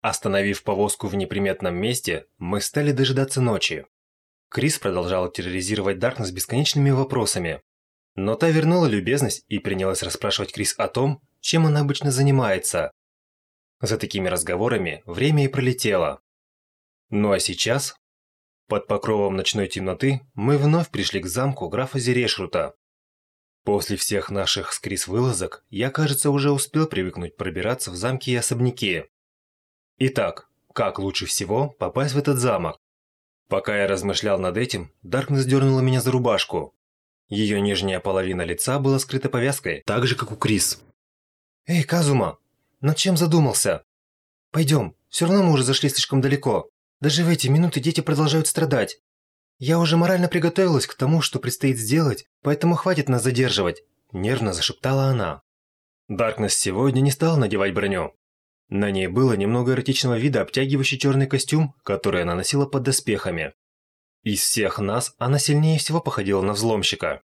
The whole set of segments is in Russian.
Остановив повозку в неприметном месте, мы стали дожидаться ночи. Крис продолжал терроризировать Даркнесс бесконечными вопросами. Но та вернула любезность и принялась расспрашивать Крис о том, чем она обычно занимается. За такими разговорами время и пролетело. Ну а сейчас, под покровом ночной темноты, мы вновь пришли к замку графа Зерешрута. После всех наших с Крис вылазок, я, кажется, уже успел привыкнуть пробираться в замки и особняки. Итак, как лучше всего попасть в этот замок? Пока я размышлял над этим, Даркнесс дернула меня за рубашку. Ее нижняя половина лица была скрыта повязкой, так же, как у Крис. «Эй, Казума, над чем задумался? Пойдем, все равно мы уже зашли слишком далеко. Даже в эти минуты дети продолжают страдать. Я уже морально приготовилась к тому, что предстоит сделать, поэтому хватит нас задерживать», – нервно зашептала она. Даркнесс сегодня не стал надевать броню. На ней было немного эротичного вида обтягивающий черный костюм, который она носила под доспехами. Из всех нас она сильнее всего походила на взломщика.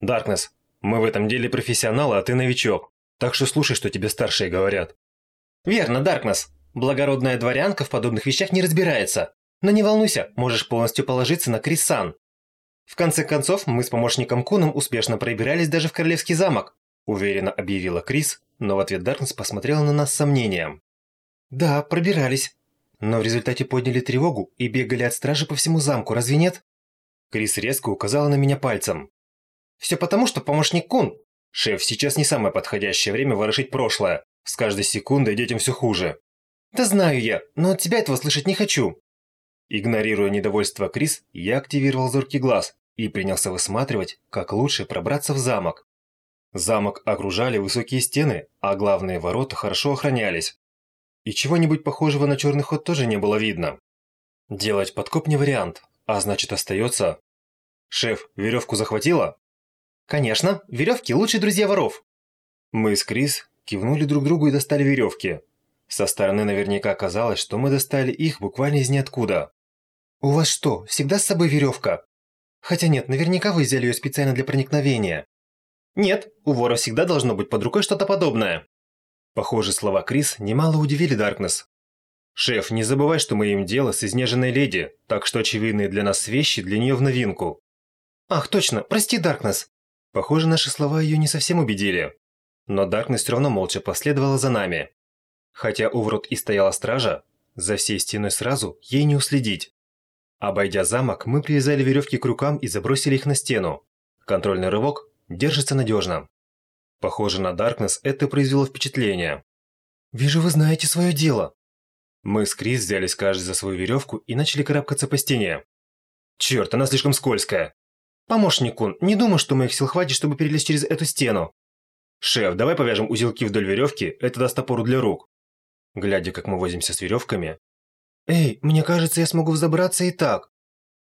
«Даркнесс, мы в этом деле профессионалы, а ты новичок, так что слушай, что тебе старшие говорят». «Верно, Даркнесс. Благородная дворянка в подобных вещах не разбирается. Но не волнуйся, можешь полностью положиться на Крисан. В конце концов, мы с помощником Куном успешно пробирались даже в Королевский замок», уверенно объявила Крис, но в ответ Даркнесс посмотрела на нас с сомнением. «Да, пробирались. Но в результате подняли тревогу и бегали от стражи по всему замку, разве нет?» Крис резко указала на меня пальцем. «Все потому, что помощник Кун. Шеф, сейчас не самое подходящее время ворошить прошлое. С каждой секундой детям все хуже». «Да знаю я, но от тебя этого слышать не хочу». Игнорируя недовольство Крис, я активировал зоркий глаз и принялся высматривать, как лучше пробраться в замок. Замок окружали высокие стены, а главные ворота хорошо охранялись. И чего-нибудь похожего на черный ход тоже не было видно. Делать подкоп не вариант, а значит остается... Шеф, веревку захватила? Конечно, веревки лучшие друзья воров. Мы с Крис кивнули друг другу и достали веревки. Со стороны наверняка казалось, что мы достали их буквально из ниоткуда. «У вас что, всегда с собой веревка?» «Хотя нет, наверняка вы взяли ее специально для проникновения. Нет, у вора всегда должно быть под рукой что-то подобное. Похоже, слова Крис немало удивили Даркнесс. «Шеф, не забывай, что мы имеем дело с изнеженной леди, так что очевидные для нас вещи для нее в новинку». «Ах, точно, прости, Даркнесс». Похоже, наши слова ее не совсем убедили. Но Даркнесс все равно молча последовала за нами. Хотя у ворот и стояла стража, за всей стеной сразу ей не уследить. Обойдя замок, мы привязали веревки к рукам и забросили их на стену. Контрольный рывок, Держится надежно. Похоже на Даркнесс это произвело впечатление. «Вижу, вы знаете свое дело». Мы с Крис взялись каждый за свою веревку и начали карабкаться по стене. Черт, она слишком скользкая. Помощник Кун, не думаю, что моих сил хватит, чтобы перелезть через эту стену. Шеф, давай повяжем узелки вдоль веревки, это даст опору для рук. Глядя, как мы возимся с веревками. Эй, мне кажется, я смогу взобраться и так.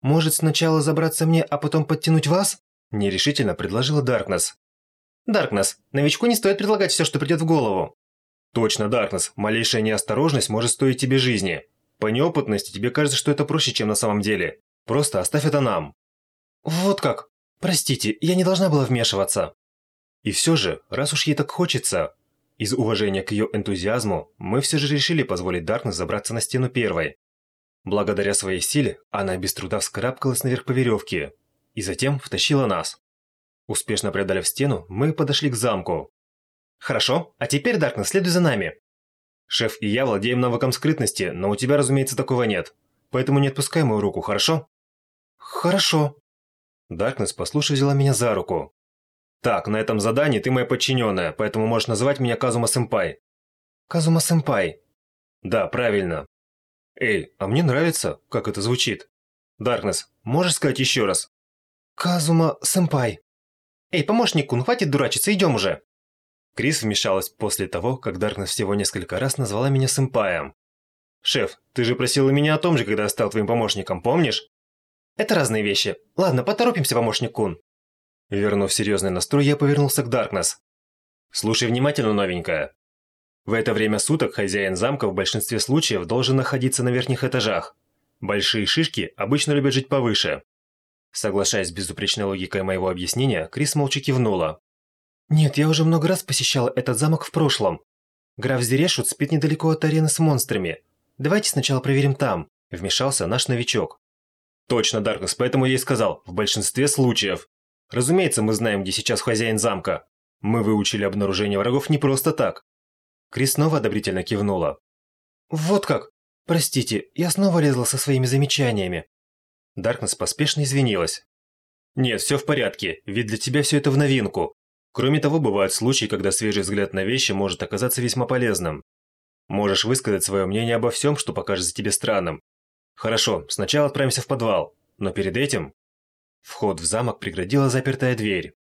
Может, сначала забраться мне, а потом подтянуть вас? Нерешительно предложила Даркнесс. «Даркнесс, новичку не стоит предлагать все, что придет в голову». «Точно, Даркнесс, малейшая неосторожность может стоить тебе жизни. По неопытности тебе кажется, что это проще, чем на самом деле. Просто оставь это нам». «Вот как? Простите, я не должна была вмешиваться». И все же, раз уж ей так хочется, из уважения к ее энтузиазму, мы все же решили позволить Даркнесс забраться на стену первой. Благодаря своей силе, она без труда вскарабкалась наверх по веревке, и затем втащила нас. Успешно преодолев стену, мы подошли к замку. «Хорошо, а теперь, Даркнесс, следуй за нами». «Шеф и я владеем навыком скрытности, но у тебя, разумеется, такого нет. Поэтому не отпускай мою руку, хорошо?» «Хорошо». Даркнесс послушай взяла меня за руку. «Так, на этом задании ты моя подчиненная, поэтому можешь называть меня Казума-сэмпай». «Казума-сэмпай». «Да, правильно». «Эй, а мне нравится, как это звучит. Даркнесс, можешь сказать еще раз?» «Казума-сэмпай!» «Эй, помощник Кун, хватит дурачиться, идем уже!» Крис вмешалась после того, как Даркнесс всего несколько раз назвала меня сэмпаем. «Шеф, ты же просила меня о том же, когда стал твоим помощником, помнишь?» «Это разные вещи. Ладно, поторопимся, помощник Кун». Вернув серьезный настрой, я повернулся к Даркнесс. «Слушай внимательно, новенькая. В это время суток хозяин замка в большинстве случаев должен находиться на верхних этажах. Большие шишки обычно любят жить повыше. Соглашаясь с безупречной логикой моего объяснения, Крис молча кивнула. «Нет, я уже много раз посещала этот замок в прошлом. Граф Зерешут спит недалеко от арены с монстрами. Давайте сначала проверим там», – вмешался наш новичок. «Точно, Даркнесс, поэтому я и сказал, в большинстве случаев. Разумеется, мы знаем, где сейчас хозяин замка. Мы выучили обнаружение врагов не просто так». Крис снова одобрительно кивнула. «Вот как? Простите, я снова лезла со своими замечаниями». Даркнесс поспешно извинилась. «Нет, все в порядке, ведь для тебя все это в новинку. Кроме того, бывают случаи, когда свежий взгляд на вещи может оказаться весьма полезным. Можешь высказать свое мнение обо всем, что покажется тебе странным. Хорошо, сначала отправимся в подвал, но перед этим... Вход в замок преградила запертая дверь.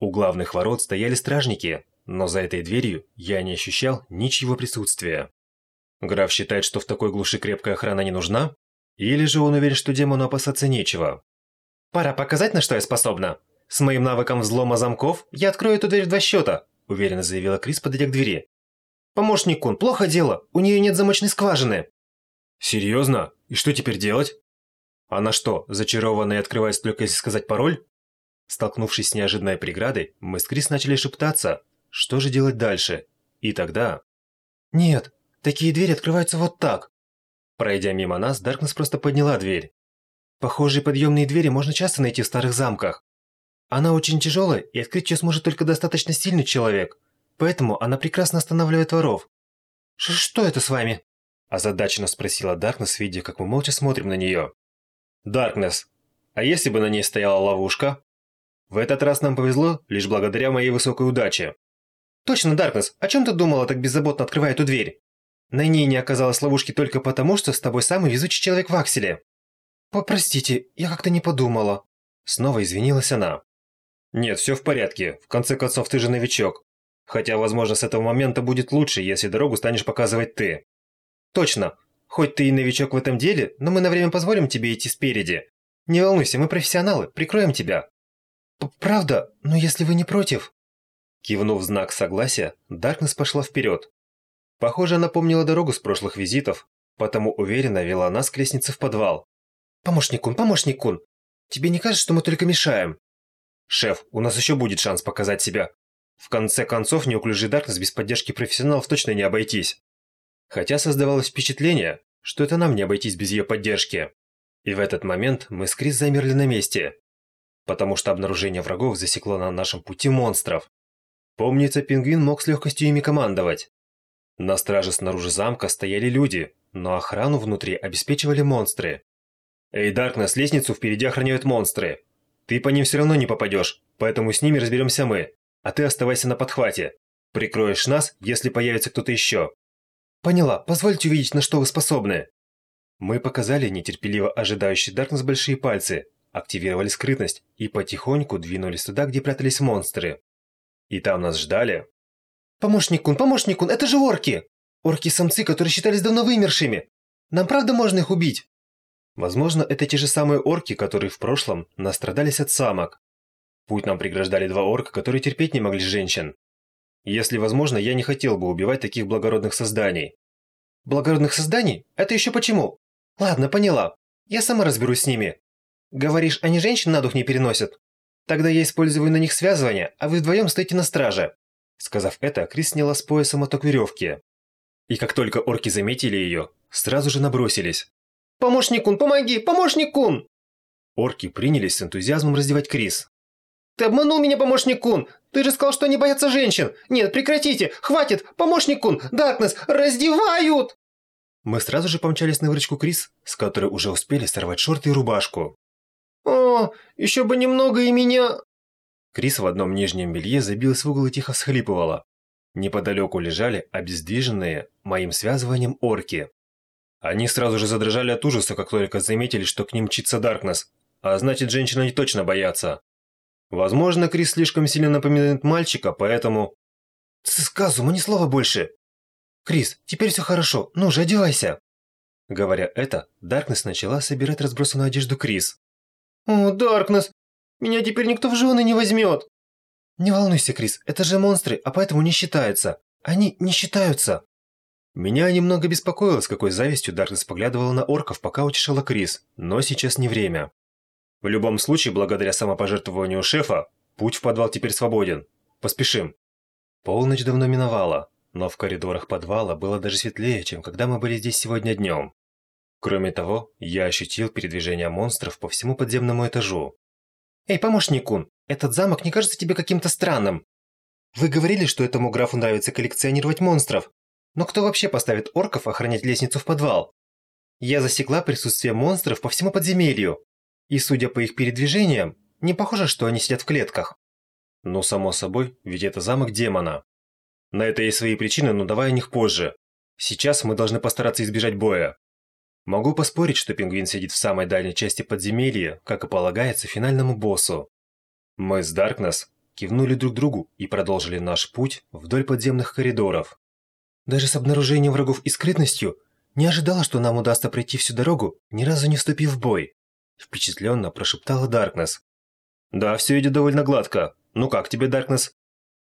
У главных ворот стояли стражники, но за этой дверью я не ощущал ничего присутствия. Граф считает, что в такой глуши крепкая охрана не нужна? Или же он уверен, что демону опасаться нечего? «Пора показать, на что я способна. С моим навыком взлома замков я открою эту дверь в два счета», уверенно заявила Крис, подойдя к двери. «Помощник Кун, плохо дело, у нее нет замочной скважины». «Серьезно? И что теперь делать?» «Она что, зачарованная открывается только если сказать пароль?» Столкнувшись с неожиданной преградой, мы с Крис начали шептаться, что же делать дальше. И тогда... «Нет, такие двери открываются вот так». Пройдя мимо нас, Даркнесс просто подняла дверь. Похожие подъемные двери можно часто найти в старых замках. Она очень тяжелая, и открыть ее сможет только достаточно сильный человек. Поэтому она прекрасно останавливает воров. Ш «Что это с вами?» Озадаченно спросила Даркнесс, видя, как мы молча смотрим на нее. «Даркнесс, а если бы на ней стояла ловушка?» В этот раз нам повезло лишь благодаря моей высокой удаче. Точно, Даркнесс, о чем ты думала, так беззаботно открывая эту дверь? На ней не оказалось ловушки только потому, что с тобой самый везучий человек в Акселе. Попростите, я как-то не подумала. Снова извинилась она. Нет, все в порядке. В конце концов, ты же новичок. Хотя, возможно, с этого момента будет лучше, если дорогу станешь показывать ты. Точно. Хоть ты и новичок в этом деле, но мы на время позволим тебе идти спереди. Не волнуйся, мы профессионалы, прикроем тебя. П Правда, но если вы не против... Кивнув знак согласия, Даркнесс пошла вперед. Похоже, она помнила дорогу с прошлых визитов, потому уверенно вела нас к лестнице в подвал. «Помощник Кун, помощник Кун, тебе не кажется, что мы только мешаем?» «Шеф, у нас еще будет шанс показать себя. В конце концов, неуклюжий Даркнесс без поддержки профессионалов точно не обойтись. Хотя создавалось впечатление, что это нам не обойтись без ее поддержки. И в этот момент мы с Крис замерли на месте, потому что обнаружение врагов засекло на нашем пути монстров. Помнится, пингвин мог с легкостью ими командовать. На страже снаружи замка стояли люди, но охрану внутри обеспечивали монстры. «Эй, Даркнесс, лестницу впереди охраняют монстры. Ты по ним все равно не попадешь, поэтому с ними разберемся мы. А ты оставайся на подхвате. Прикроешь нас, если появится кто-то еще». «Поняла, позвольте увидеть, на что вы способны». Мы показали нетерпеливо ожидающий Даркнесс большие пальцы, активировали скрытность и потихоньку двинулись туда, где прятались монстры. И там нас ждали. «Помощник Кун, помощник Кун, это же орки! Орки-самцы, которые считались давно вымершими! Нам правда можно их убить?» Возможно, это те же самые орки, которые в прошлом настрадались от самок. Путь нам преграждали два орка, которые терпеть не могли женщин. Если возможно, я не хотел бы убивать таких благородных созданий. Благородных созданий? Это еще почему? Ладно, поняла. Я сама разберусь с ними. Говоришь, они женщин на дух не переносят? Тогда я использую на них связывание, а вы вдвоем стоите на страже». Сказав это, Крис сняла с пояса моток веревки. И как только орки заметили ее, сразу же набросились. «Помощник Кун, помоги! Помощник Кун!» Орки принялись с энтузиазмом раздевать Крис. «Ты обманул меня, помощник Кун! Ты же сказал, что они боятся женщин! Нет, прекратите! Хватит! Помощник Кун! Даркнесс! Раздевают!» Мы сразу же помчались на выручку Крис, с которой уже успели сорвать шорты и рубашку. «О, еще бы немного и меня...» Крис в одном нижнем белье забилась в угол и тихо всхлипывала. Неподалеку лежали обездвиженные моим связыванием орки. Они сразу же задрожали от ужаса, как только заметили, что к ним мчится Даркнесс. А значит, женщины они точно боятся. Возможно, Крис слишком сильно напоминает мальчика, поэтому... «Сказума, ни слова больше!» «Крис, теперь все хорошо, ну же, одевайся!» Говоря это, Даркнесс начала собирать разбросанную одежду Крис. «О, Даркнесс, меня теперь никто в жены не возьмет!» «Не волнуйся, Крис, это же монстры, а поэтому не считаются. Они не считаются!» Меня немного беспокоило, с какой завистью Даркнесс поглядывала на орков, пока утешала Крис, но сейчас не время. В любом случае, благодаря самопожертвованию шефа, путь в подвал теперь свободен. Поспешим. Полночь давно миновала. но в коридорах подвала было даже светлее, чем когда мы были здесь сегодня днем. Кроме того, я ощутил передвижение монстров по всему подземному этажу. «Эй, помощник Кун, этот замок не кажется тебе каким-то странным? Вы говорили, что этому графу нравится коллекционировать монстров, но кто вообще поставит орков охранять лестницу в подвал? Я засекла присутствие монстров по всему подземелью, и судя по их передвижениям, не похоже, что они сидят в клетках. Ну, само собой, ведь это замок демона. На это есть свои причины, но давай о них позже. Сейчас мы должны постараться избежать боя. Могу поспорить, что пингвин сидит в самой дальней части подземелья, как и полагается финальному боссу. Мы с Даркнесс кивнули друг другу и продолжили наш путь вдоль подземных коридоров. Даже с обнаружением врагов и скрытностью не ожидала, что нам удастся пройти всю дорогу, ни разу не вступив в бой. Впечатленно прошептала Даркнесс. Да, все идет довольно гладко. Ну как тебе, Даркнесс?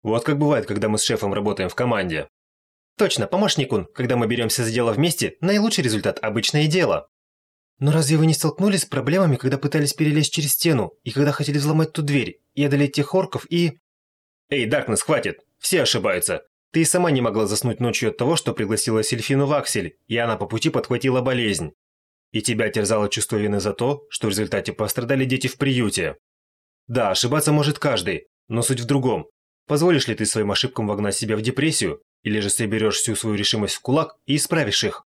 Вот как бывает, когда мы с шефом работаем в команде. Точно, помощник он, когда мы беремся за дело вместе, наилучший результат – обычное дело. Но разве вы не столкнулись с проблемами, когда пытались перелезть через стену, и когда хотели взломать ту дверь, и одолеть тех орков, и... Эй, Даркнесс, хватит! Все ошибаются. Ты и сама не могла заснуть ночью от того, что пригласила Сельфину в Аксель, и она по пути подхватила болезнь. И тебя терзало чувство вины за то, что в результате пострадали дети в приюте. Да, ошибаться может каждый, но суть в другом. Позволишь ли ты своим ошибкам вогнать себя в депрессию, или же соберешь всю свою решимость в кулак и исправишь их?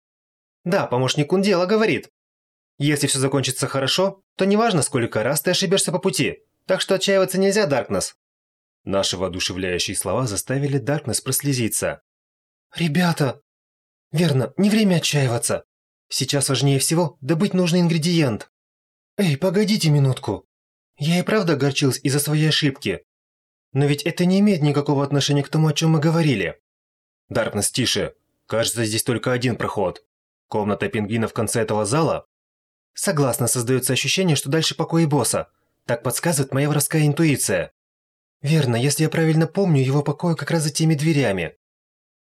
Да, помощник Кундела говорит. Если все закончится хорошо, то неважно, сколько раз ты ошибешься по пути. Так что отчаиваться нельзя, Даркнесс. Наши воодушевляющие слова заставили Даркнесс прослезиться. «Ребята! Верно, не время отчаиваться. Сейчас важнее всего добыть нужный ингредиент. Эй, погодите минутку. Я и правда огорчилась из-за своей ошибки. Но ведь это не имеет никакого отношения к тому, о чем мы говорили. Даркнесс, тише. Кажется, здесь только один проход. Комната пингвина в конце этого зала? Согласно, создается ощущение, что дальше покои босса. Так подсказывает моя воровская интуиция. Верно, если я правильно помню, его покои как раз за теми дверями.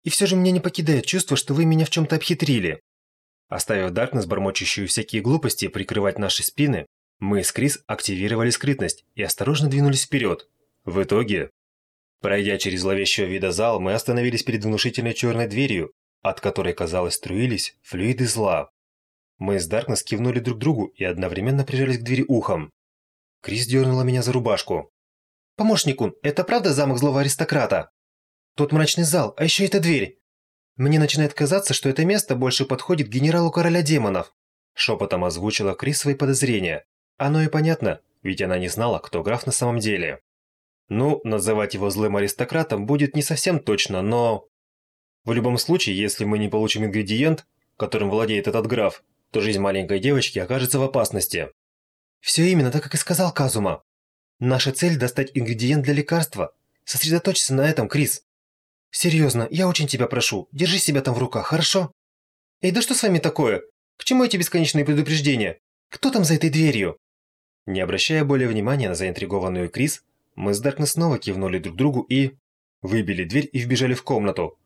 И все же меня не покидает чувство, что вы меня в чем-то обхитрили. Оставив Даркнесс, бормочущую всякие глупости, прикрывать наши спины, мы с Крис активировали скрытность и осторожно двинулись вперед. В итоге, пройдя через зловещего вида зал, мы остановились перед внушительной черной дверью, от которой, казалось, струились флюиды зла. Мы с Даркнесс кивнули друг другу и одновременно прижались к двери ухом. Крис дернула меня за рубашку. «Помощнику, это правда замок злого аристократа? Тот мрачный зал, а еще эта дверь. Мне начинает казаться, что это место больше подходит генералу короля демонов». Шепотом озвучила Крис свои подозрения. Оно и понятно, ведь она не знала, кто граф на самом деле. Ну, называть его злым аристократом будет не совсем точно, но... В любом случае, если мы не получим ингредиент, которым владеет этот граф, то жизнь маленькой девочки окажется в опасности. Все именно так, как и сказал Казума. Наша цель – достать ингредиент для лекарства. Сосредоточься на этом, Крис. Серьезно, я очень тебя прошу, держи себя там в руках, хорошо? Эй, да что с вами такое? К чему эти бесконечные предупреждения? Кто там за этой дверью? Не обращая более внимания на заинтригованную Крис, мы с Даркнесс снова кивнули друг другу и... Выбили дверь и вбежали в комнату.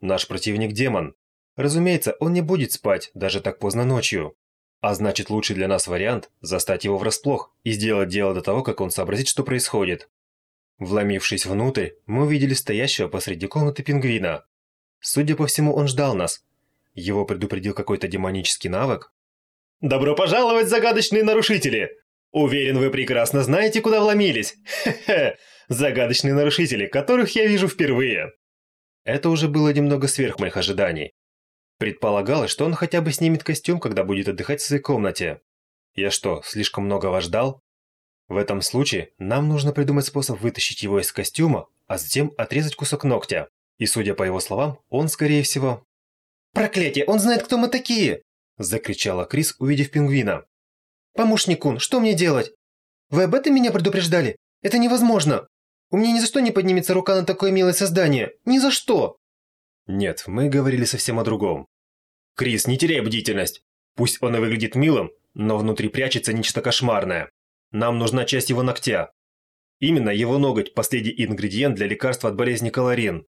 Наш противник – демон. Разумеется, он не будет спать, даже так поздно ночью. А значит, лучший для нас вариант – застать его врасплох и сделать дело до того, как он сообразит, что происходит. Вломившись внутрь, мы увидели стоящего посреди комнаты пингвина. Судя по всему, он ждал нас. Его предупредил какой-то демонический навык. «Добро пожаловать, загадочные нарушители! Уверен, вы прекрасно знаете, куда вломились. Хе-хе, загадочные нарушители, которых я вижу впервые. Это уже было немного сверх моих ожиданий. Предполагалось, что он хотя бы снимет костюм, когда будет отдыхать в своей комнате. Я что, слишком многого ждал? В этом случае нам нужно придумать способ вытащить его из костюма, а затем отрезать кусок ногтя. И судя по его словам, он, скорее всего... «Проклятие, он знает, кто мы такие!» Закричала Крис, увидев пингвина. «Помощник Кун, что мне делать? Вы об этом меня предупреждали? Это невозможно! У меня ни за что не поднимется рука на такое милое создание! Ни за что!» Нет, мы говорили совсем о другом. Крис, не теряй бдительность. Пусть он и выглядит милым, но внутри прячется нечто кошмарное. Нам нужна часть его ногтя. Именно его ноготь – последний ингредиент для лекарства от болезни колорин.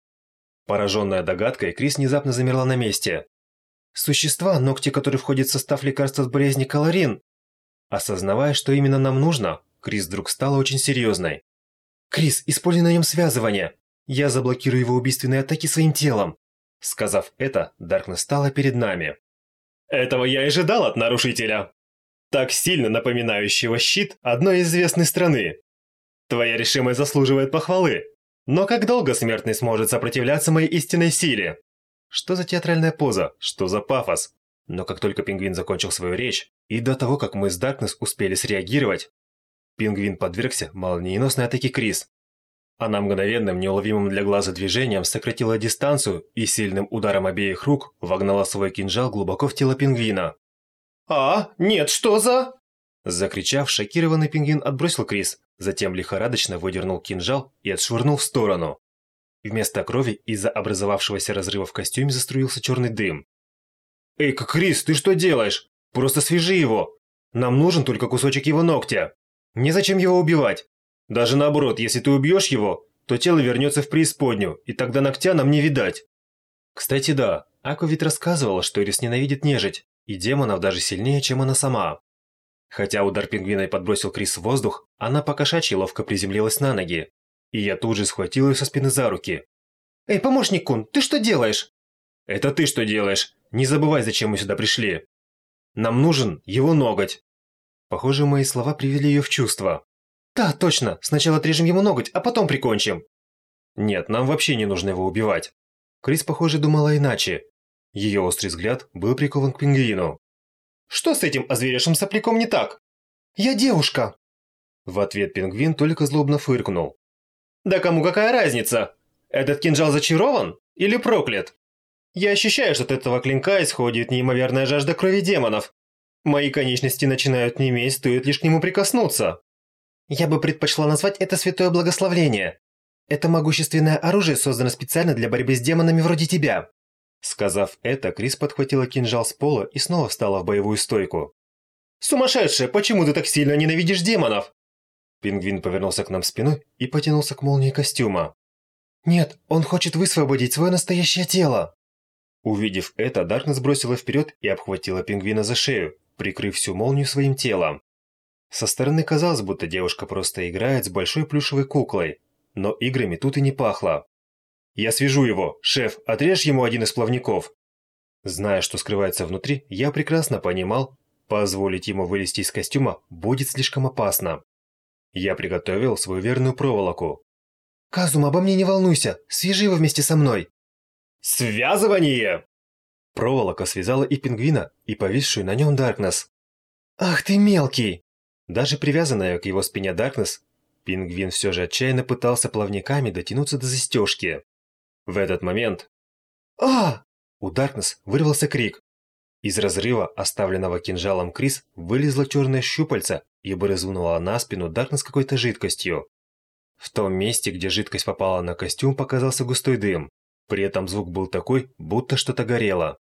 Пораженная догадкой, Крис внезапно замерла на месте. Существа, ногти которые входят в состав лекарства от болезни колорин, Осознавая, что именно нам нужно, Крис вдруг стала очень серьезной. «Крис, используй на нем связывание. Я заблокирую его убийственные атаки своим телом. Сказав это, Даркнесс стала перед нами. Этого я и ожидал от нарушителя. Так сильно напоминающего щит одной известной страны. Твоя решимость заслуживает похвалы. Но как долго смертный сможет сопротивляться моей истинной силе? Что за театральная поза? Что за пафос? Но как только пингвин закончил свою речь, и до того, как мы с Даркнесс успели среагировать, пингвин подвергся молниеносной атаке Крис. Она мгновенным, неуловимым для глаза движением сократила дистанцию и сильным ударом обеих рук вогнала свой кинжал глубоко в тело пингвина. «А, нет, что за...» Закричав, шокированный пингвин отбросил Крис, затем лихорадочно выдернул кинжал и отшвырнул в сторону. Вместо крови из-за образовавшегося разрыва в костюме заструился черный дым. «Эй, Крис, ты что делаешь? Просто свяжи его! Нам нужен только кусочек его ногтя! Незачем его убивать! Даже наоборот, если ты убьешь его, то тело вернется в преисподнюю, и тогда ногтя нам не видать!» Кстати, да, Аку ведь рассказывала, что Ирис ненавидит нежить, и демонов даже сильнее, чем она сама. Хотя удар пингвина и подбросил Крис в воздух, она покошачьи ловко приземлилась на ноги. И я тут же схватил ее со спины за руки. «Эй, помощник Кун, ты что делаешь?» «Это ты что делаешь? Не забывай, зачем мы сюда пришли. Нам нужен его ноготь». Похоже, мои слова привели ее в чувство. «Да, точно. Сначала отрежем ему ноготь, а потом прикончим». «Нет, нам вообще не нужно его убивать». Крис, похоже, думала иначе. Ее острый взгляд был прикован к пингвину. «Что с этим озверевшим сопляком не так? Я девушка!» В ответ пингвин только злобно фыркнул. «Да кому какая разница? Этот кинжал зачарован или проклят? Я ощущаю, что от этого клинка исходит неимоверная жажда крови демонов. Мои конечности начинают неметь, стоит лишь к нему прикоснуться. Я бы предпочла назвать это святое благословление. Это могущественное оружие создано специально для борьбы с демонами вроде тебя. Сказав это, Крис подхватила кинжал с пола и снова встала в боевую стойку. «Сумасшедшая, почему ты так сильно ненавидишь демонов?» Пингвин повернулся к нам спиной и потянулся к молнии костюма. «Нет, он хочет высвободить свое настоящее тело!» Увидев это, Даркнесс бросила вперед и обхватила пингвина за шею, прикрыв всю молнию своим телом. Со стороны казалось, будто девушка просто играет с большой плюшевой куклой, но играми тут и не пахло. Я свяжу его. Шеф, отрежь ему один из плавников. Зная, что скрывается внутри, я прекрасно понимал, позволить ему вылезти из костюма будет слишком опасно. Я приготовил свою верную проволоку. «Казум, обо мне не волнуйся, свяжи его вместе со мной!» «Связывание!» Проволока связала и пингвина, и повисшую на нем Даркнесс. «Ах ты мелкий!» Даже привязанная к его спине Даркнесс, пингвин все же отчаянно пытался плавниками дотянуться до застежки. В этот момент... а У Даркнесс вырвался крик. Из разрыва, оставленного кинжалом Крис, вылезла черное щупальце и брызнула на спину Даркнесс какой-то жидкостью. В том месте, где жидкость попала на костюм, показался густой дым. При этом звук был такой, будто что-то горело.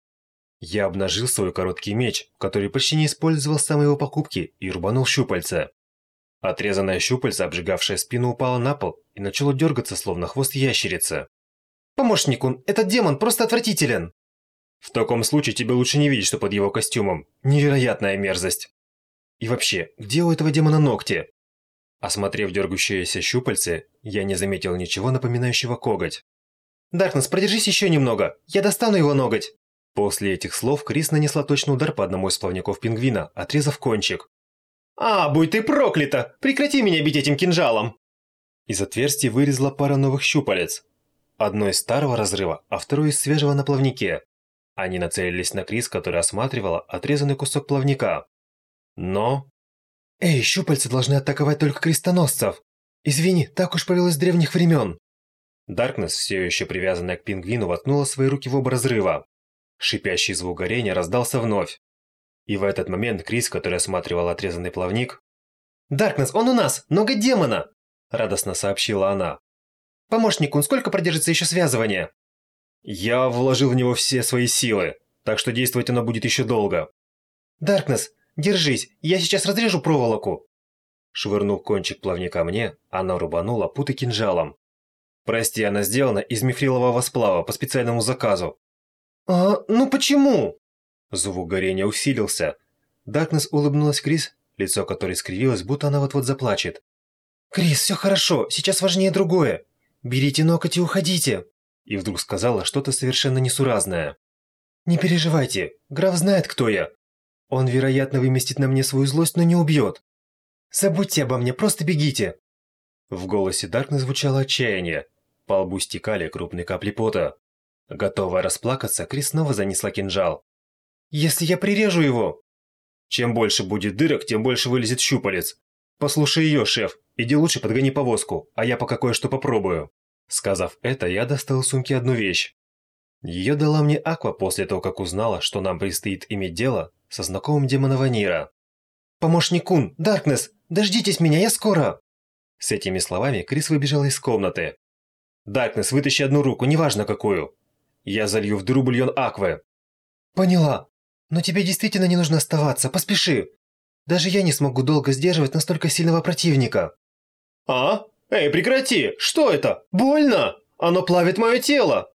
Я обнажил свой короткий меч, который почти не использовал с самой его покупки, и рубанул щупальце. Отрезанное щупальце, обжигавшее спину, упало на пол и начало дергаться, словно хвост ящерицы. Помощник он, этот демон просто отвратителен. В таком случае тебе лучше не видеть, что под его костюмом. Невероятная мерзость. И вообще, где у этого демона ногти? Осмотрев дергающиеся щупальцы, я не заметил ничего напоминающего коготь. «Даркнесс, продержись еще немного, я достану его ноготь!» После этих слов Крис нанесла точный удар по одному из плавников пингвина, отрезав кончик. «А, будь ты проклята! Прекрати меня бить этим кинжалом!» Из отверстий вылезла пара новых щупалец, Одно из старого разрыва, а второе из свежего на плавнике. Они нацелились на Крис, которая осматривала отрезанный кусок плавника. Но... «Эй, щупальца должны атаковать только крестоносцев! Извини, так уж повелось с древних времен!» Даркнесс, все еще привязанная к пингвину, воткнула свои руки в оба разрыва. Шипящий звук горения раздался вновь. И в этот момент Крис, которая осматривала отрезанный плавник... «Даркнесс, он у нас! Нога демона!» Радостно сообщила она. Помощник, он сколько продержится еще связывание? Я вложил в него все свои силы, так что действовать оно будет еще долго. Даркнесс, держись, я сейчас разрежу проволоку. Швырнув кончик плавника мне, она рубанула путы кинжалом. Прости, она сделана из мифрилового сплава по специальному заказу. А, ну почему? Звук горения усилился. Даркнесс улыбнулась Крис, лицо которой скривилось, будто она вот-вот заплачет. «Крис, все хорошо, сейчас важнее другое. Берите ноготь и уходите!» и вдруг сказала что-то совершенно несуразное. «Не переживайте, граф знает, кто я. Он, вероятно, выместит на мне свою злость, но не убьет. Забудьте обо мне, просто бегите!» В голосе Даркна звучало отчаяние. По лбу стекали крупные капли пота. Готовая расплакаться, Крис снова занесла кинжал. «Если я прирежу его!» «Чем больше будет дырок, тем больше вылезет щупалец. Послушай ее, шеф, иди лучше подгони повозку, а я пока кое-что попробую». Сказав это, я достал из сумки одну вещь. Ее дала мне Аква после того, как узнала, что нам предстоит иметь дело со знакомым демона Ванира. «Помощник Кун, Даркнесс, дождитесь меня, я скоро!» С этими словами Крис выбежал из комнаты. «Даркнесс, вытащи одну руку, неважно какую. Я залью в дыру бульон Аквы». «Поняла. Но тебе действительно не нужно оставаться, поспеши. Даже я не смогу долго сдерживать настолько сильного противника». «А? Эй, прекрати! Что это? Больно! Оно плавит мое тело!»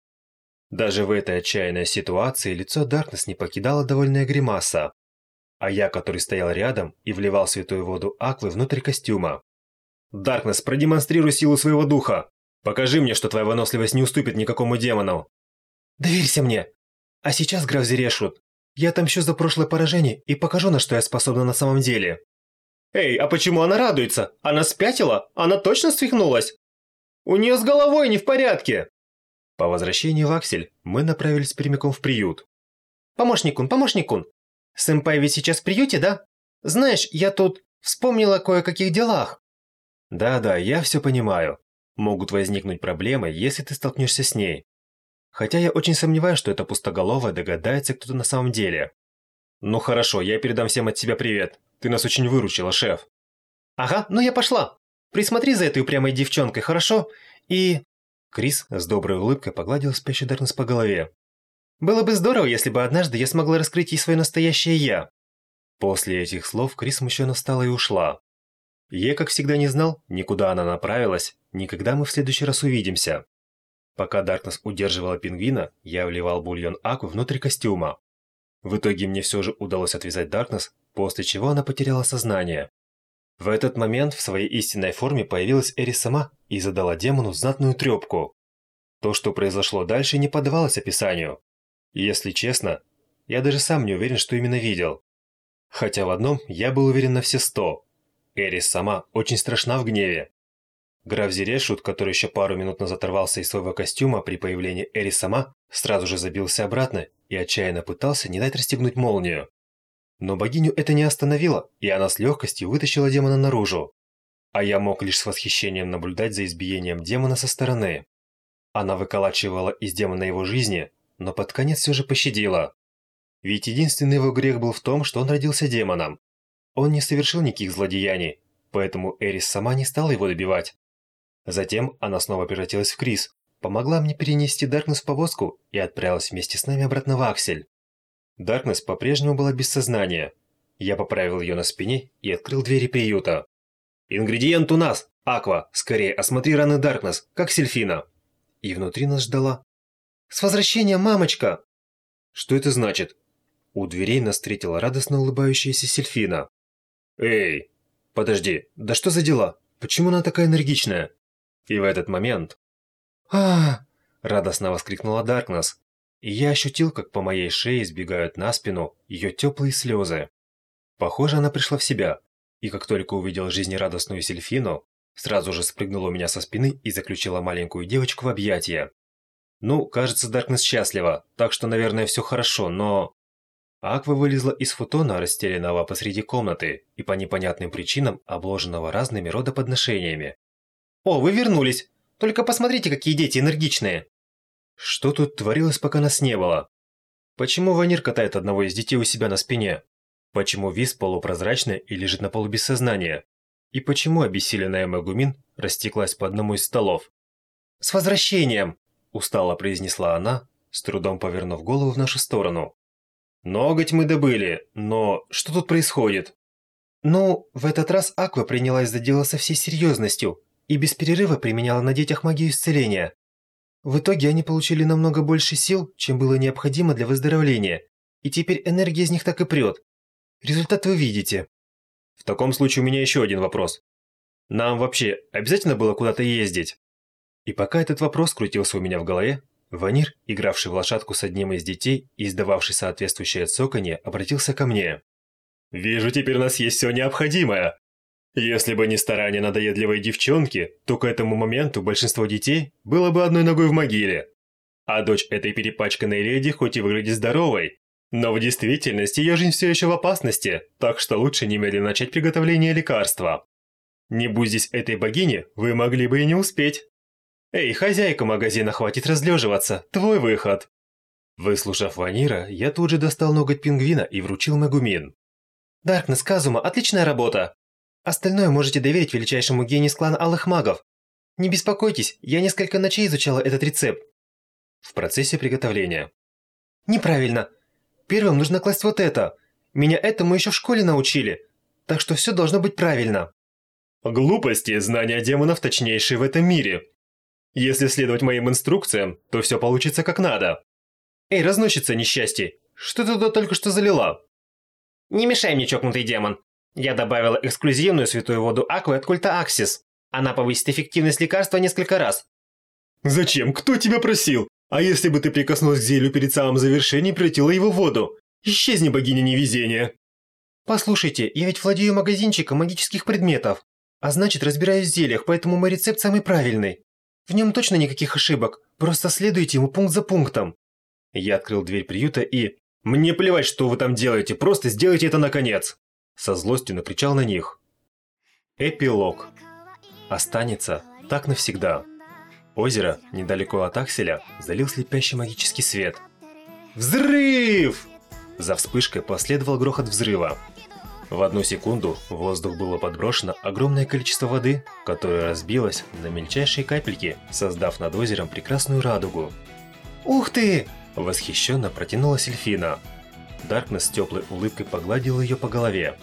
Даже в этой отчаянной ситуации лицо Даркнесс не покидала довольная гримаса. А я, который стоял рядом и вливал святую воду Аквы внутрь костюма. «Даркнесс, продемонстрируй силу своего духа! Покажи мне, что твоя выносливость не уступит никакому демону!» «Доверься мне! А сейчас, граф Зерешут, я отомщу за прошлое поражение и покажу, на что я способна на самом деле!» «Эй, а почему она радуется? Она спятила? Она точно свихнулась? У нее с головой не в порядке!» По возвращении в Аксель мы направились прямиком в приют. «Помощник Кун, помощник Кун! Сэмпай ведь сейчас в приюте, да? Знаешь, я тут вспомнила кое-каких делах». «Да-да, я все понимаю. Могут возникнуть проблемы, если ты столкнешься с ней. Хотя я очень сомневаюсь, что это пустоголовая догадается кто-то на самом деле. Ну хорошо, я передам всем от тебя привет. Ты нас очень выручила, шеф». «Ага, ну я пошла. Присмотри за этой упрямой девчонкой, хорошо? И Крис с доброй улыбкой погладил спящий Даркнесс по голове. «Было бы здорово, если бы однажды я смогла раскрыть ей свое настоящее «я». После этих слов Крис смущенно встала и ушла. Я, как всегда, не знал, никуда она направилась, никогда мы в следующий раз увидимся. Пока Даркнесс удерживала пингвина, я вливал бульон Аку внутрь костюма. В итоге мне все же удалось отвязать Даркнесс, после чего она потеряла сознание. В этот момент в своей истинной форме появилась Эри сама и задала демону знатную трепку. То, что произошло дальше, не поддавалось описанию. Если честно, я даже сам не уверен, что именно видел. Хотя в одном я был уверен на все сто. Эрис сама очень страшна в гневе. Граф Зерешут, который еще пару минут назад оторвался из своего костюма при появлении Эрис сама, сразу же забился обратно и отчаянно пытался не дать расстегнуть молнию. Но богиню это не остановило, и она с легкостью вытащила демона наружу. А я мог лишь с восхищением наблюдать за избиением демона со стороны. Она выколачивала из демона его жизни, но под конец все же пощадила. Ведь единственный его грех был в том, что он родился демоном. Он не совершил никаких злодеяний, поэтому Эрис сама не стала его добивать. Затем она снова превратилась в Крис, помогла мне перенести Даркнесс в повозку и отправилась вместе с нами обратно в Аксель. Даркнесс по-прежнему была без сознания. Я поправил ее на спине и открыл двери приюта. «Ингредиент у нас! Аква, скорее осмотри раны Даркнесс, как Сельфина!» И внутри нас ждала. «С возвращением, мамочка!» «Что это значит?» У дверей нас встретила радостно улыбающаяся Сельфина. «Эй, подожди, да что за дела? Почему она такая энергичная?» И в этот момент... а радостно воскликнула Даркнесс, и я ощутил, как по моей шее сбегают на спину ее теплые слезы. Похоже, она пришла в себя, и как только увидела жизнерадостную Сельфину, сразу же спрыгнула у меня со спины и заключила маленькую девочку в объятия. Ну, кажется, Даркнесс счастлива, так что, наверное, все хорошо, но... Аква вылезла из футона, расстеленного посреди комнаты, и по непонятным причинам обложенного разными родоподношениями. «О, вы вернулись! Только посмотрите, какие дети энергичные!» Что тут творилось, пока нас не было? Почему Ванир катает одного из детей у себя на спине? Почему Виз полупрозрачная и лежит на полу без сознания? И почему обессиленная Магумин растеклась по одному из столов? «С возвращением!» – устало произнесла она, с трудом повернув голову в нашу сторону. «Ноготь мы добыли, но что тут происходит?» «Ну, в этот раз Аква принялась за дело со всей серьезностью и без перерыва применяла на детях магию исцеления. В итоге они получили намного больше сил, чем было необходимо для выздоровления, и теперь энергия из них так и прет. Результат вы видите. В таком случае у меня еще один вопрос. Нам вообще обязательно было куда-то ездить? И пока этот вопрос крутился у меня в голове, Ванир, игравший в лошадку с одним из детей и издававший соответствующее цоканье, обратился ко мне. «Вижу, теперь у нас есть все необходимое. Если бы не старания надоедливой девчонки, то к этому моменту большинство детей было бы одной ногой в могиле. А дочь этой перепачканной леди хоть и выглядит здоровой, но в действительности ее жизнь все еще в опасности, так что лучше немедленно начать приготовление лекарства. Не будь здесь этой богини, вы могли бы и не успеть. «Эй, хозяйка магазина, хватит разлеживаться, твой выход!» Выслушав Ванира, я тут же достал ноготь пингвина и вручил Магумин. «Даркнесс, Казума, отличная работа! Остальное можете доверить величайшему гению из клана Алых Магов. Не беспокойтесь, я несколько ночей изучала этот рецепт». В процессе приготовления. «Неправильно. Первым нужно класть вот это. Меня этому еще в школе научили. Так что все должно быть правильно». «Глупости, знания демонов точнейшие в этом мире», если следовать моим инструкциям, то все получится как надо. Эй, разносчица несчастье, что ты туда только что залила? Не мешай мне, чокнутый демон. Я добавила эксклюзивную святую воду Аквы от культа Аксис. Она повысит эффективность лекарства несколько раз. Зачем? Кто тебя просил? А если бы ты прикоснулась к зелью перед самым завершением и превратила его в воду? Исчезни, богиня невезения. Послушайте, я ведь владею магазинчиком магических предметов. А значит, разбираюсь в зельях, поэтому мой рецепт самый правильный. В нем точно никаких ошибок, просто следуйте ему пункт за пунктом. Я открыл дверь приюта и... «Мне плевать, что вы там делаете, просто сделайте это наконец!» Со злостью накричал на них. Эпилог. Останется так навсегда. Озеро, недалеко от Акселя, залил слепящий магический свет. Взрыв! За вспышкой последовал грохот взрыва. В одну секунду в воздух было подброшено огромное количество воды, которое разбилось на мельчайшие капельки, создав над озером прекрасную радугу. «Ух ты!» – восхищенно протянула Сельфина. Даркнесс с теплой улыбкой погладил ее по голове.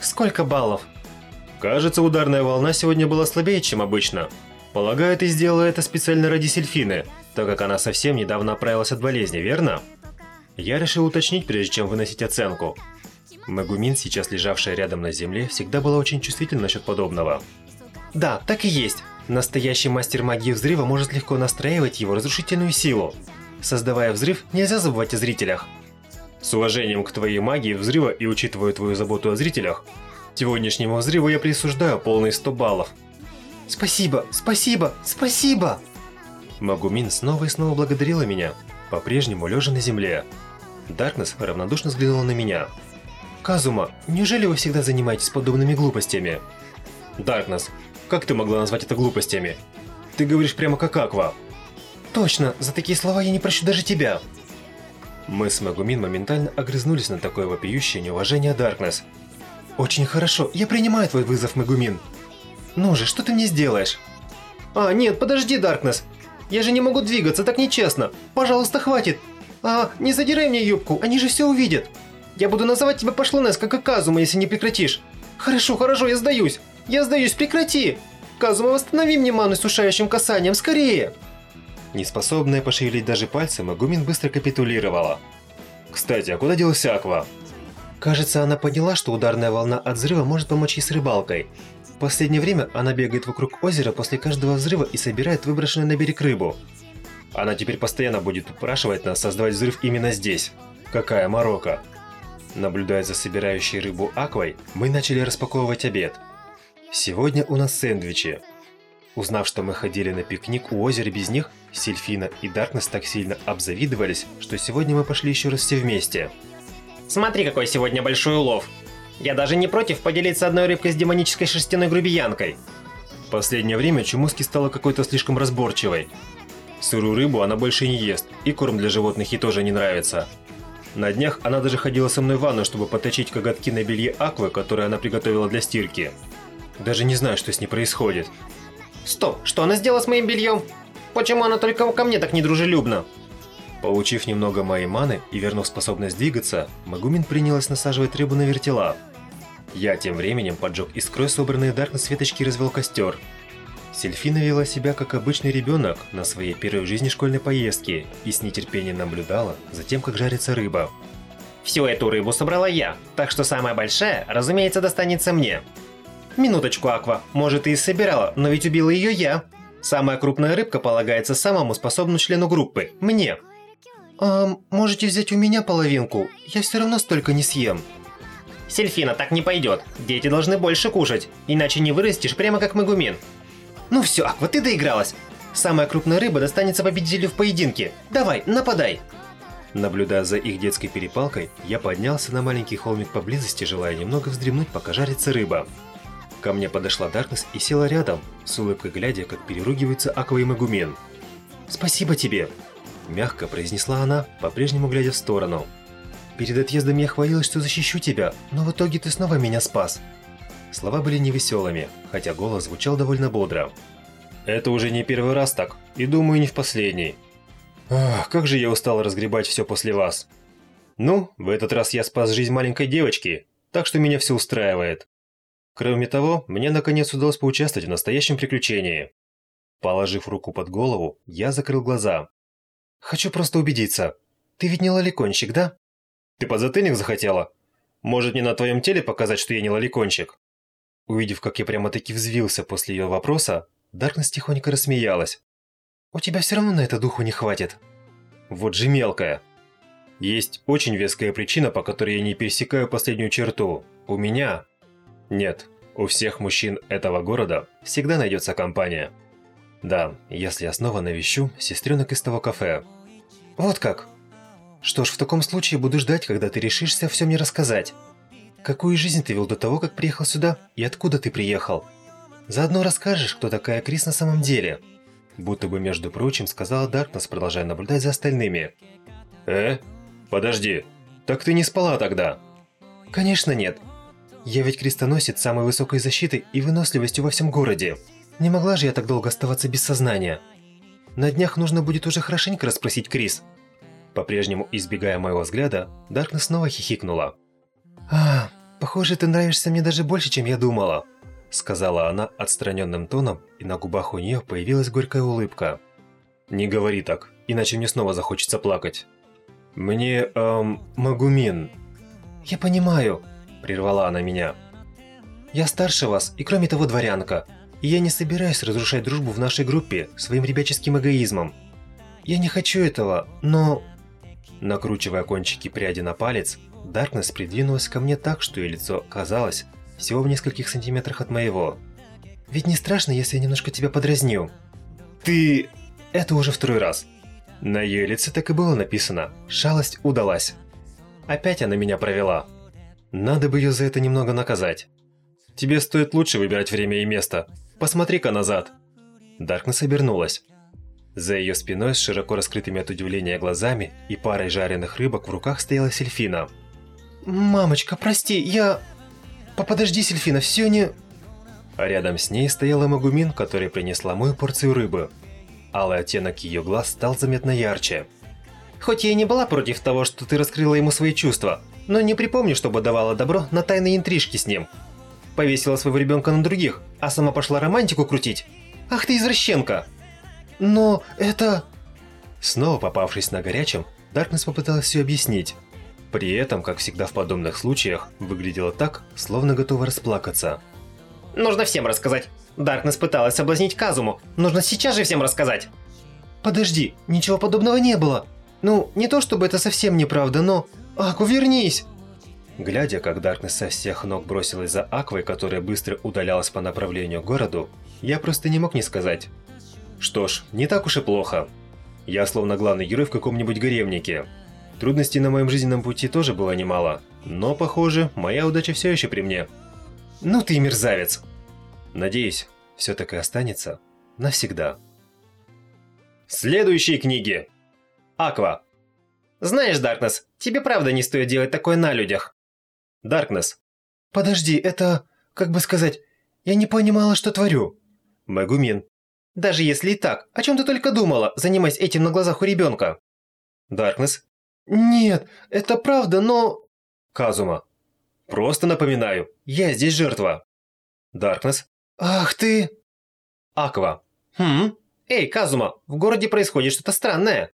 «Сколько баллов?» «Кажется, ударная волна сегодня была слабее, чем обычно. Полагаю, ты сделала это специально ради Сельфины, так как она совсем недавно оправилась от болезни, верно?» Я решил уточнить, прежде чем выносить оценку, Магумин, сейчас лежавшая рядом на земле, всегда была очень чувствительна насчет подобного. Да, так и есть. Настоящий мастер магии взрыва может легко настраивать его разрушительную силу. Создавая взрыв, нельзя забывать о зрителях. С уважением к твоей магии взрыва и учитывая твою заботу о зрителях, сегодняшнему взрыву я присуждаю полные 100 баллов. Спасибо, спасибо, спасибо! Магумин снова и снова благодарила меня, по-прежнему лежа на земле. Даркнесс равнодушно взглянула на меня – Казума, неужели вы всегда занимаетесь подобными глупостями? Даркнесс, как ты могла назвать это глупостями? Ты говоришь прямо как Аква. Точно, за такие слова я не прощу даже тебя. Мы с Магумин моментально огрызнулись на такое вопиющее неуважение Даркнесс. Очень хорошо, я принимаю твой вызов, Магумин. Ну же, что ты мне сделаешь? А, нет, подожди, Даркнесс. Я же не могу двигаться, так нечестно. Пожалуйста, хватит. А, не задирай мне юбку, они же все увидят. Я буду называть тебя Пашлунес, как и Казума, если не прекратишь. Хорошо, хорошо, я сдаюсь. Я сдаюсь, прекрати. Казума, восстанови мне ману сушающим касанием, скорее. Неспособная пошевелить даже пальцем, Агумин быстро капитулировала. Кстати, а куда делась Аква? Кажется, она поняла, что ударная волна от взрыва может помочь ей с рыбалкой. В последнее время она бегает вокруг озера после каждого взрыва и собирает выброшенную на берег рыбу. Она теперь постоянно будет упрашивать нас создавать взрыв именно здесь. Какая морока. Наблюдая за собирающей рыбу Аквой, мы начали распаковывать обед. Сегодня у нас сэндвичи. Узнав, что мы ходили на пикник у озера без них, Сильфина и Даркнесс так сильно обзавидовались, что сегодня мы пошли еще раз все вместе. Смотри, какой сегодня большой улов. Я даже не против поделиться одной рыбкой с демонической шерстяной грубиянкой. В последнее время Чумуски стала какой-то слишком разборчивой. Сырую рыбу она больше не ест, и корм для животных ей тоже не нравится. На днях она даже ходила со мной в ванну, чтобы поточить коготки на белье Аквы, которое она приготовила для стирки. Даже не знаю, что с ней происходит. Стоп, что она сделала с моим бельем? Почему она только ко мне так недружелюбна? Получив немного моей маны и вернув способность двигаться, Магумин принялась насаживать рыбу на вертела. Я тем временем поджег искрой собранные Даркнесс светочки и развел костер. Сельфина вела себя как обычный ребенок на своей первой в жизни школьной поездке и с нетерпением наблюдала за тем, как жарится рыба. Всю эту рыбу собрала я, так что самая большая, разумеется, достанется мне. Минуточку, Аква, может, ты и собирала, но ведь убила ее я. Самая крупная рыбка полагается самому способному члену группы – мне. А, можете взять у меня половинку, я все равно столько не съем. Сельфина, так не пойдет. Дети должны больше кушать, иначе не вырастешь прямо как Магумин. Ну все, Аква, ты доигралась. Самая крупная рыба достанется победителю в поединке. Давай, нападай. Наблюдая за их детской перепалкой, я поднялся на маленький холмик поблизости, желая немного вздремнуть, пока жарится рыба. Ко мне подошла Даркнесс и села рядом, с улыбкой глядя, как переругиваются Аква и Магумен. «Спасибо тебе!» – мягко произнесла она, по-прежнему глядя в сторону. «Перед отъездом я хвалилась, что защищу тебя, но в итоге ты снова меня спас». Слова были невеселыми, хотя голос звучал довольно бодро. «Это уже не первый раз так, и думаю, не в последний. Ах, как же я устал разгребать все после вас. Ну, в этот раз я спас жизнь маленькой девочки, так что меня все устраивает. Кроме того, мне наконец удалось поучаствовать в настоящем приключении. Положив руку под голову, я закрыл глаза. «Хочу просто убедиться. Ты ведь не лоликончик, да?» «Ты подзатыльник захотела? Может, не на твоем теле показать, что я не лоликончик?» Увидев, как я прямо-таки взвился после ее вопроса, Даркнесс тихонько рассмеялась. У тебя все равно на это духу не хватит. Вот же мелкая. Есть очень веская причина, по которой я не пересекаю последнюю черту. У меня... Нет, у всех мужчин этого города всегда найдется компания. Да, если я снова навещу сестренок из того кафе. Вот как? Что ж, в таком случае буду ждать, когда ты решишься все мне рассказать. Какую жизнь ты вел до того, как приехал сюда, и откуда ты приехал? Заодно расскажешь, кто такая Крис на самом деле. Будто бы, между прочим, сказала Даркнесс, продолжая наблюдать за остальными. «Э? Подожди, так ты не спала тогда?» «Конечно нет. Я ведь крестоносец самой высокой защиты и выносливостью во всем городе. Не могла же я так долго оставаться без сознания. На днях нужно будет уже хорошенько расспросить Крис». По-прежнему избегая моего взгляда, Даркнесс снова хихикнула. «А, похоже, ты нравишься мне даже больше, чем я думала» сказала она отстраненным тоном, и на губах у нее появилась горькая улыбка. «Не говори так, иначе мне снова захочется плакать. Мне, эм, Магумин...» «Я понимаю», – прервала она меня. «Я старше вас, и кроме того дворянка, и я не собираюсь разрушать дружбу в нашей группе своим ребяческим эгоизмом. Я не хочу этого, но...» Накручивая кончики пряди на палец, Даркнесс придвинулась ко мне так, что ее лицо казалось всего в нескольких сантиметрах от моего. Ведь не страшно, если я немножко тебя подразню. Ты... Это уже второй раз. На ее лице так и было написано «Шалость удалась». Опять она меня провела. Надо бы ее за это немного наказать. Тебе стоит лучше выбирать время и место. Посмотри-ка назад. Даркнесс обернулась. За ее спиной с широко раскрытыми от удивления глазами и парой жареных рыбок в руках стояла Сельфина. «Мамочка, прости, я...» «Подожди, Сельфина, все не...» А рядом с ней стояла Магумин, которая принесла мою порцию рыбы. Алый оттенок ее глаз стал заметно ярче. «Хоть я и не была против того, что ты раскрыла ему свои чувства, но не припомню, чтобы давала добро на тайные интрижки с ним. Повесила своего ребенка на других, а сама пошла романтику крутить. Ах ты извращенка!» «Но это...» Снова попавшись на горячем, Даркнесс попыталась все объяснить. При этом, как всегда в подобных случаях, выглядело так, словно готова расплакаться. «Нужно всем рассказать. Даркнесс пыталась соблазнить Казуму. Нужно сейчас же всем рассказать!» «Подожди, ничего подобного не было. Ну, не то чтобы это совсем неправда, но... Аку, вернись!» Глядя, как Даркнесс со всех ног бросилась за Аквой, которая быстро удалялась по направлению к городу, я просто не мог не сказать. Что ж, не так уж и плохо. Я словно главный герой в каком-нибудь гаремнике. Трудностей на моем жизненном пути тоже было немало, но, похоже, моя удача все еще при мне. Ну ты мерзавец! Надеюсь, все так и останется навсегда. Следующие книги. Аква. Знаешь, Даркнесс, тебе правда не стоит делать такое на людях. Даркнесс. Подожди, это, как бы сказать, я не понимала, что творю. Магумин. Даже если и так, о чем ты только думала, занимаясь этим на глазах у ребенка? Даркнесс. «Нет, это правда, но...» «Казума, просто напоминаю, я здесь жертва». «Даркнесс». «Ах ты...» «Аква». «Хм? Эй, Казума, в городе происходит что-то странное».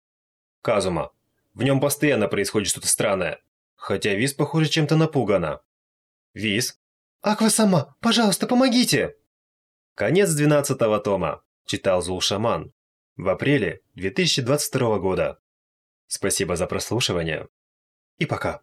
«Казума, в нем постоянно происходит что-то странное, хотя Виз, похоже, чем-то напугана». «Виз?» «Аква сама, пожалуйста, помогите!» Конец двенадцатого тома. Читал Зул Шаман. В апреле 2022 года. Спасибо за прослушивание. И пока.